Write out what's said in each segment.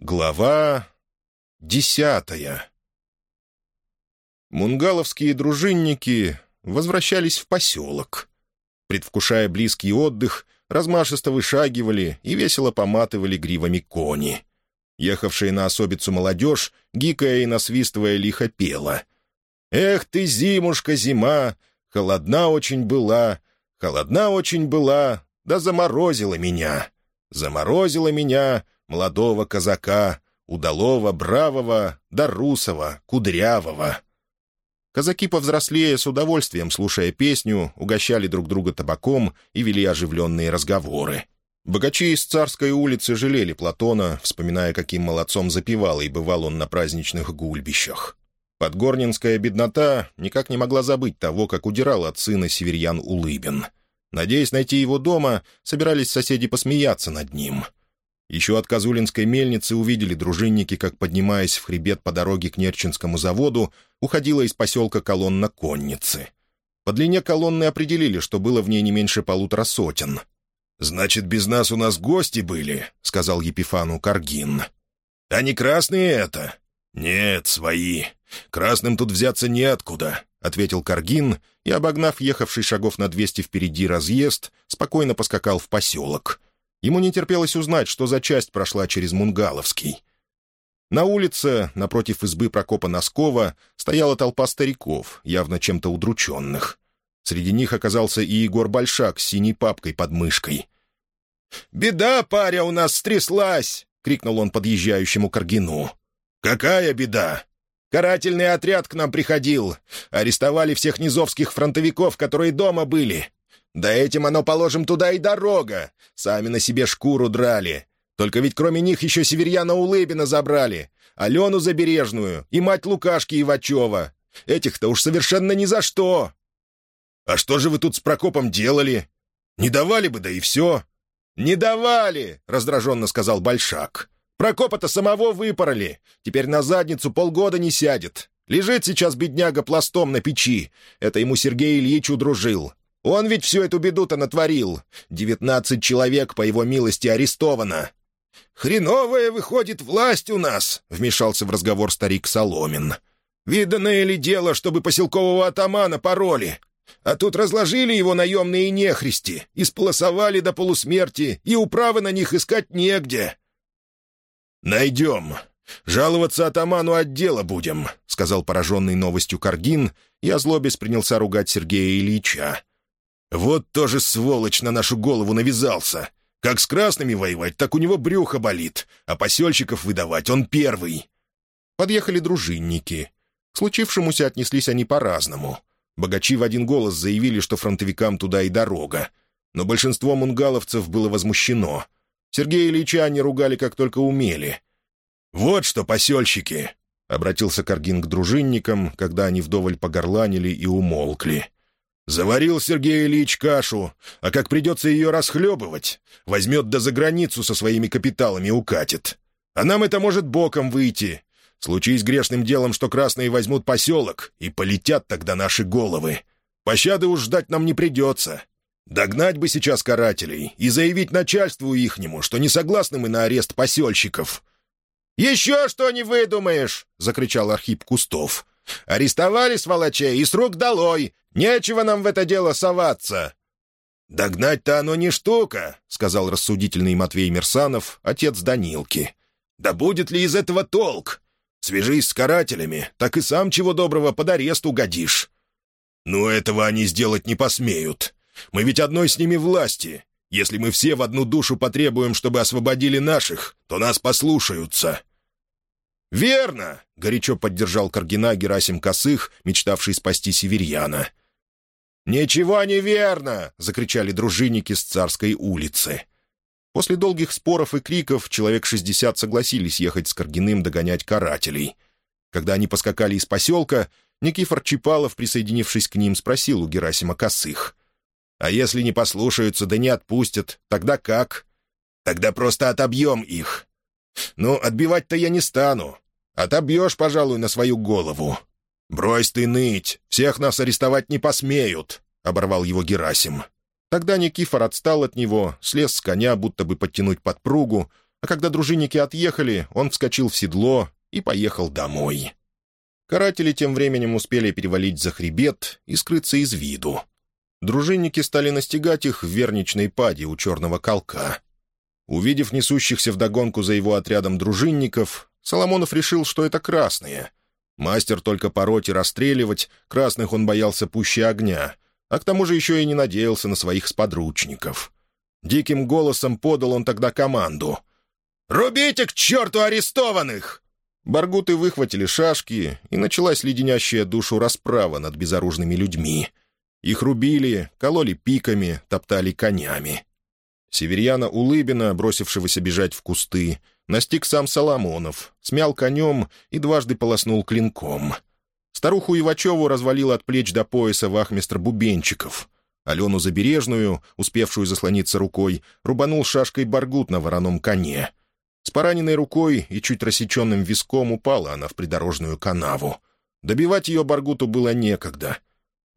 Глава десятая Мунгаловские дружинники возвращались в поселок. Предвкушая близкий отдых, размашисто вышагивали и весело поматывали гривами кони. Ехавшая на особицу молодежь, гикая и насвистывая, лихо пела. «Эх ты, зимушка, зима! Холодна очень была, холодна очень была, да заморозила меня! Заморозила меня, молодого казака, удалого, бравого, да русого, кудрявого. Казаки повзрослее, с удовольствием слушая песню, угощали друг друга табаком и вели оживленные разговоры. Богачи из Царской улицы жалели Платона, вспоминая, каким молодцом запевал и бывал он на праздничных гульбищах. Подгорнинская беднота никак не могла забыть того, как удирал от сына северьян Улыбин. Надеясь найти его дома, собирались соседи посмеяться над ним — еще от Козулинской мельницы увидели дружинники, как, поднимаясь в хребет по дороге к Нерчинскому заводу, уходила из поселка колонна конницы. По длине колонны определили, что было в ней не меньше полутора сотен. «Значит, без нас у нас гости были», — сказал Епифану Каргин. «А не красные это?» «Нет, свои. Красным тут взяться неоткуда», — ответил Каргин и, обогнав ехавший шагов на двести впереди разъезд, спокойно поскакал в поселок — Ему не терпелось узнать, что за часть прошла через Мунгаловский. На улице, напротив избы Прокопа Носкова, стояла толпа стариков, явно чем-то удрученных. Среди них оказался и Егор Большак с синей папкой под мышкой. «Беда, паря, у нас стряслась!» — крикнул он подъезжающему Каргину. «Какая беда?» «Карательный отряд к нам приходил. Арестовали всех низовских фронтовиков, которые дома были. Да этим оно, положим, туда и дорога. Сами на себе шкуру драли. Только ведь кроме них еще северьяна Улыбина забрали, Алену Забережную и мать Лукашки Ивачева. Этих-то уж совершенно ни за что. А что же вы тут с Прокопом делали? Не давали бы, да и все. «Не давали!» — раздраженно сказал Большак. «Прокопа-то самого выпороли. Теперь на задницу полгода не сядет. Лежит сейчас бедняга пластом на печи. Это ему Сергей Ильич удружил. Он ведь всю эту беду-то натворил. Девятнадцать человек, по его милости, арестовано». «Хреновая, выходит, власть у нас», — вмешался в разговор старик Соломин. «Виданное ли дело, чтобы поселкового атамана пороли? А тут разложили его наемные нехристи, исполосовали до полусмерти, и управы на них искать негде». «Найдем. Жаловаться атаману отдела будем», — сказал пораженный новостью Каргин, и озлобец принялся ругать Сергея Ильича. Вот тоже сволочь на нашу голову навязался. Как с красными воевать, так у него брюхо болит, а посельщиков выдавать он первый. Подъехали дружинники. К случившемуся отнеслись они по-разному. Богачи в один голос заявили, что фронтовикам туда и дорога. Но большинство мунгаловцев было возмущено. Сергея Ильича они ругали как только умели. «Вот что, посельщики!» — обратился Каргин к дружинникам, когда они вдоволь погорланили и умолкли. Заварил Сергей Ильич кашу, а как придется ее расхлебывать, возьмет да за границу со своими капиталами укатит. А нам это может боком выйти. Случись грешным делом, что красные возьмут поселок, и полетят тогда наши головы. Пощады уж ждать нам не придется. Догнать бы сейчас карателей и заявить начальству ихнему, что не согласны мы на арест посельщиков». «Еще что не выдумаешь!» — закричал Архип Кустов. Арестовали сволочей и с рук долой. Нечего нам в это дело соваться». «Догнать-то оно не штука», — сказал рассудительный Матвей Мерсанов, отец Данилки. «Да будет ли из этого толк? Свяжись с карателями, так и сам чего доброго под арест угодишь». «Ну, этого они сделать не посмеют. Мы ведь одной с ними власти. Если мы все в одну душу потребуем, чтобы освободили наших, то нас послушаются. «Верно!» — горячо поддержал Каргина Герасим Косых, мечтавший спасти северьяна. «Ничего не верно!» — закричали дружинники с царской улицы. После долгих споров и криков человек шестьдесят согласились ехать с Каргиным догонять карателей. Когда они поскакали из поселка, Никифор Чипалов, присоединившись к ним, спросил у Герасима Косых. «А если не послушаются, да не отпустят, тогда как?» «Тогда просто отобьем их. «Ну, отбивать-то я не стану. Отобьешь, пожалуй, на свою голову». «Брось ты ныть, всех нас арестовать не посмеют», — оборвал его Герасим. Тогда Никифор отстал от него, слез с коня, будто бы подтянуть подпругу, а когда дружинники отъехали, он вскочил в седло и поехал домой. Каратели тем временем успели перевалить за хребет и скрыться из виду. Дружинники стали настигать их в верничной паде у черного колка. Увидев несущихся вдогонку за его отрядом дружинников, Соломонов решил, что это красные. Мастер только пороть и расстреливать, красных он боялся пуще огня, а к тому же еще и не надеялся на своих сподручников. Диким голосом подал он тогда команду. «Рубите к черту арестованных!» Баргуты выхватили шашки, и началась леденящая душу расправа над безоружными людьми. Их рубили, кололи пиками, топтали конями. Северьяна Улыбина, бросившегося бежать в кусты, настиг сам Соломонов, смял конем и дважды полоснул клинком. Старуху Ивачеву развалил от плеч до пояса вахмистр Бубенчиков. Алену Забережную, успевшую заслониться рукой, рубанул шашкой баргут на вороном коне. С пораненной рукой и чуть рассеченным виском упала она в придорожную канаву. Добивать ее баргуту было некогда —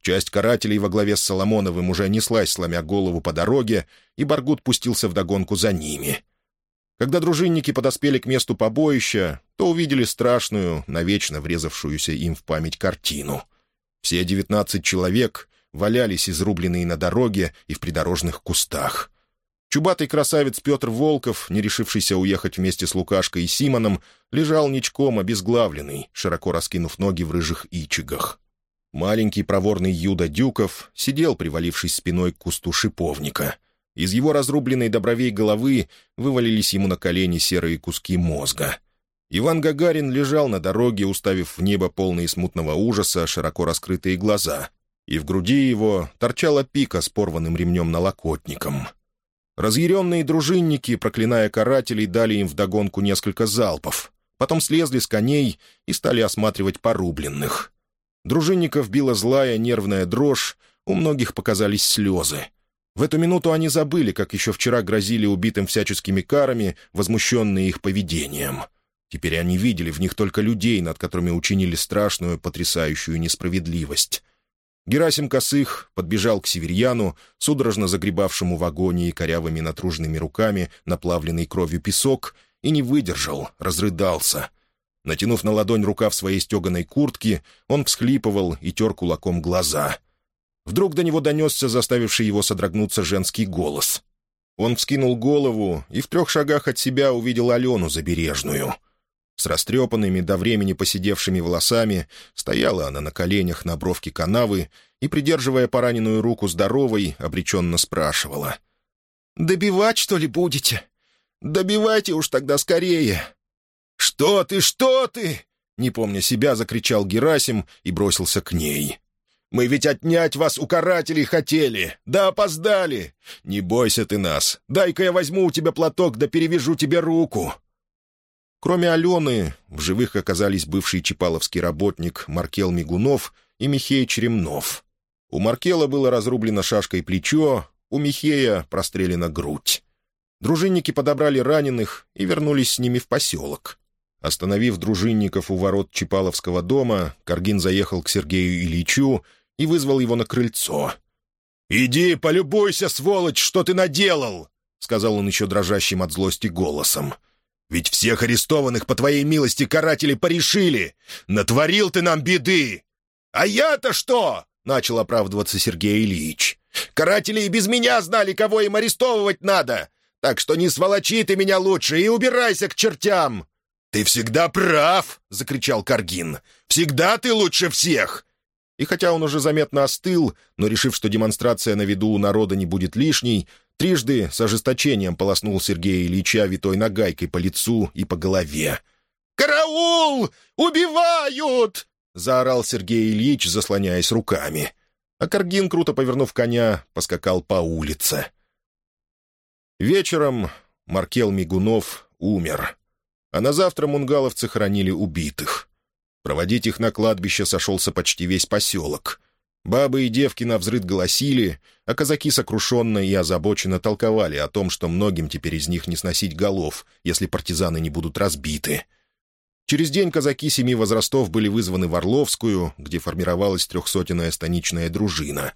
Часть карателей во главе с Соломоновым уже неслась, сломя голову по дороге, и Баргут пустился вдогонку за ними. Когда дружинники подоспели к месту побоища, то увидели страшную, навечно врезавшуюся им в память картину. Все девятнадцать человек валялись изрубленные на дороге и в придорожных кустах. Чубатый красавец Петр Волков, не решившийся уехать вместе с Лукашкой и Симоном, лежал ничком обезглавленный, широко раскинув ноги в рыжих ичигах. Маленький проворный Юда Дюков сидел, привалившись спиной к кусту шиповника. Из его разрубленной добровей головы вывалились ему на колени серые куски мозга. Иван Гагарин лежал на дороге, уставив в небо полные смутного ужаса широко раскрытые глаза, и в груди его торчала пика с порванным ремнем налокотником. Разъяренные дружинники, проклиная карателей, дали им вдогонку несколько залпов, потом слезли с коней и стали осматривать порубленных — Дружинников била злая нервная дрожь, у многих показались слезы. В эту минуту они забыли, как еще вчера грозили убитым всяческими карами, возмущенные их поведением. Теперь они видели в них только людей, над которыми учинили страшную, потрясающую несправедливость. Герасим Косых подбежал к северьяну, судорожно загребавшему в агонии корявыми натруженными руками наплавленный кровью песок, и не выдержал, разрыдался — Натянув на ладонь рукав своей стеганой куртки, он всхлипывал и тер кулаком глаза. Вдруг до него донесся заставивший его содрогнуться женский голос. Он вскинул голову и в трех шагах от себя увидел Алену Забережную. С растрепанными до времени посидевшими волосами стояла она на коленях на бровке канавы и, придерживая пораненную руку здоровой, обреченно спрашивала. «Добивать, что ли, будете? Добивайте уж тогда скорее!» «Что ты, что ты?» Не помня себя, закричал Герасим и бросился к ней. «Мы ведь отнять вас у карателей хотели, да опоздали! Не бойся ты нас, дай-ка я возьму у тебя платок да перевяжу тебе руку!» Кроме Алены, в живых оказались бывший чепаловский работник Маркел Мигунов и Михей Черемнов. У Маркела было разрублено шашкой плечо, у Михея прострелена грудь. Дружинники подобрали раненых и вернулись с ними в поселок. Остановив дружинников у ворот Чипаловского дома, Каргин заехал к Сергею Ильичу и вызвал его на крыльцо. «Иди, полюбуйся, сволочь, что ты наделал!» — сказал он еще дрожащим от злости голосом. «Ведь всех арестованных по твоей милости каратели порешили! Натворил ты нам беды!» «А я-то что?» — начал оправдываться Сергей Ильич. «Каратели и без меня знали, кого им арестовывать надо! Так что не сволочи ты меня лучше и убирайся к чертям!» «Ты всегда прав!» — закричал Каргин. «Всегда ты лучше всех!» И хотя он уже заметно остыл, но, решив, что демонстрация на виду у народа не будет лишней, трижды с ожесточением полоснул Сергея Ильича витой нагайкой по лицу и по голове. «Караул! Убивают!» — заорал Сергей Ильич, заслоняясь руками. А Каргин, круто повернув коня, поскакал по улице. Вечером Маркел Мигунов умер а на завтра мунгаловцы хоронили убитых. Проводить их на кладбище сошелся почти весь поселок. Бабы и девки на взрыд голосили, а казаки сокрушенно и озабоченно толковали о том, что многим теперь из них не сносить голов, если партизаны не будут разбиты. Через день казаки семи возрастов были вызваны в Орловскую, где формировалась трехсотенная станичная дружина.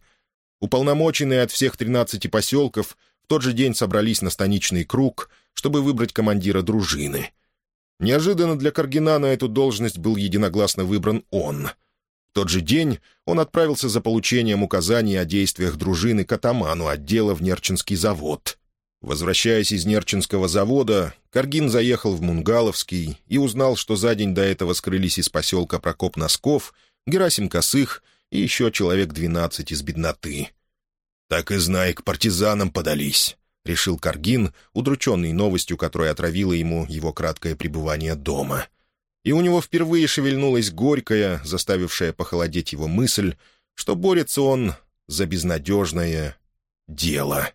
Уполномоченные от всех тринадцати поселков в тот же день собрались на станичный круг — чтобы выбрать командира дружины. Неожиданно для Каргина на эту должность был единогласно выбран он. В тот же день он отправился за получением указаний о действиях дружины к атаману отдела в Нерчинский завод. Возвращаясь из Нерчинского завода, Каргин заехал в Мунгаловский и узнал, что за день до этого скрылись из поселка Прокоп-Носков, Герасим Косых и еще человек двенадцать из бедноты. «Так и знай, к партизанам подались», — решил Каргин, удрученный новостью, которая отравила ему его краткое пребывание дома. И у него впервые шевельнулась горькая, заставившая похолодеть его мысль, что борется он за безнадежное дело.